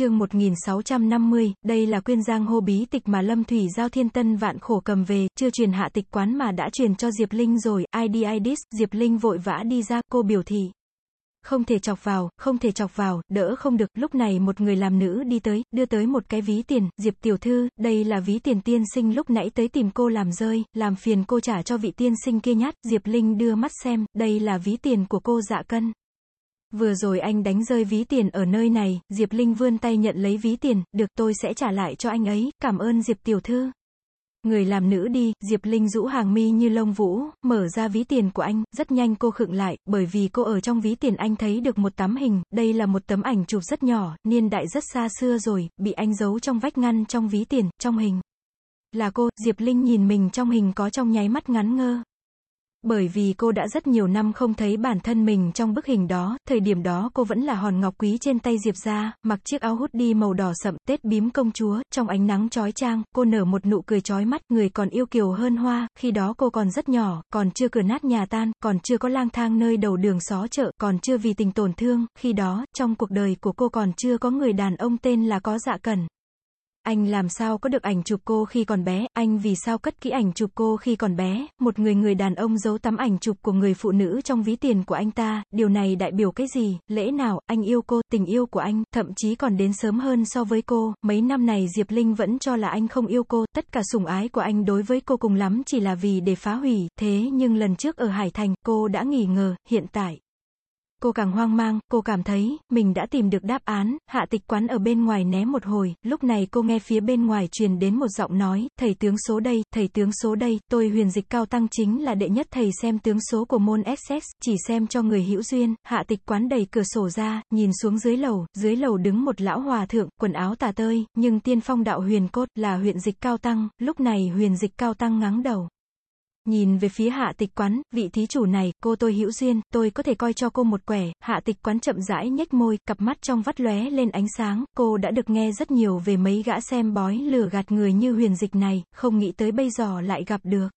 chương 1650, đây là quyên giang hô bí tịch mà Lâm Thủy Giao Thiên Tân vạn khổ cầm về, chưa truyền hạ tịch quán mà đã truyền cho Diệp Linh rồi, Ai đi ai đi? Diệp Linh vội vã đi ra, cô biểu thị. Không thể chọc vào, không thể chọc vào, đỡ không được, lúc này một người làm nữ đi tới, đưa tới một cái ví tiền, Diệp tiểu thư, đây là ví tiền tiên sinh lúc nãy tới tìm cô làm rơi, làm phiền cô trả cho vị tiên sinh kia nhát, Diệp Linh đưa mắt xem, đây là ví tiền của cô dạ cân. Vừa rồi anh đánh rơi ví tiền ở nơi này, Diệp Linh vươn tay nhận lấy ví tiền, được tôi sẽ trả lại cho anh ấy, cảm ơn Diệp tiểu thư. Người làm nữ đi, Diệp Linh rũ hàng mi như lông vũ, mở ra ví tiền của anh, rất nhanh cô khựng lại, bởi vì cô ở trong ví tiền anh thấy được một tấm hình, đây là một tấm ảnh chụp rất nhỏ, niên đại rất xa xưa rồi, bị anh giấu trong vách ngăn trong ví tiền, trong hình. Là cô, Diệp Linh nhìn mình trong hình có trong nháy mắt ngắn ngơ. Bởi vì cô đã rất nhiều năm không thấy bản thân mình trong bức hình đó, thời điểm đó cô vẫn là hòn ngọc quý trên tay Diệp ra, mặc chiếc áo hút đi màu đỏ sậm, tết bím công chúa, trong ánh nắng chói chang, cô nở một nụ cười chói mắt, người còn yêu kiều hơn hoa, khi đó cô còn rất nhỏ, còn chưa cửa nát nhà tan, còn chưa có lang thang nơi đầu đường xó chợ, còn chưa vì tình tổn thương, khi đó, trong cuộc đời của cô còn chưa có người đàn ông tên là có dạ cần. Anh làm sao có được ảnh chụp cô khi còn bé, anh vì sao cất kỹ ảnh chụp cô khi còn bé, một người người đàn ông giấu tấm ảnh chụp của người phụ nữ trong ví tiền của anh ta, điều này đại biểu cái gì, lẽ nào, anh yêu cô, tình yêu của anh, thậm chí còn đến sớm hơn so với cô, mấy năm này Diệp Linh vẫn cho là anh không yêu cô, tất cả sủng ái của anh đối với cô cùng lắm chỉ là vì để phá hủy, thế nhưng lần trước ở Hải Thành, cô đã nghỉ ngờ, hiện tại. Cô càng hoang mang, cô cảm thấy, mình đã tìm được đáp án, hạ tịch quán ở bên ngoài né một hồi, lúc này cô nghe phía bên ngoài truyền đến một giọng nói, thầy tướng số đây, thầy tướng số đây, tôi huyền dịch cao tăng chính là đệ nhất thầy xem tướng số của môn SS, chỉ xem cho người hữu duyên, hạ tịch quán đẩy cửa sổ ra, nhìn xuống dưới lầu, dưới lầu đứng một lão hòa thượng, quần áo tà tơi, nhưng tiên phong đạo huyền cốt, là huyện dịch cao tăng, lúc này huyền dịch cao tăng ngắng đầu. Nhìn về phía hạ tịch quán, vị thí chủ này, cô tôi hữu duyên, tôi có thể coi cho cô một quẻ, hạ tịch quán chậm rãi nhếch môi, cặp mắt trong vắt lóe lên ánh sáng, cô đã được nghe rất nhiều về mấy gã xem bói lừa gạt người như huyền dịch này, không nghĩ tới bây giờ lại gặp được.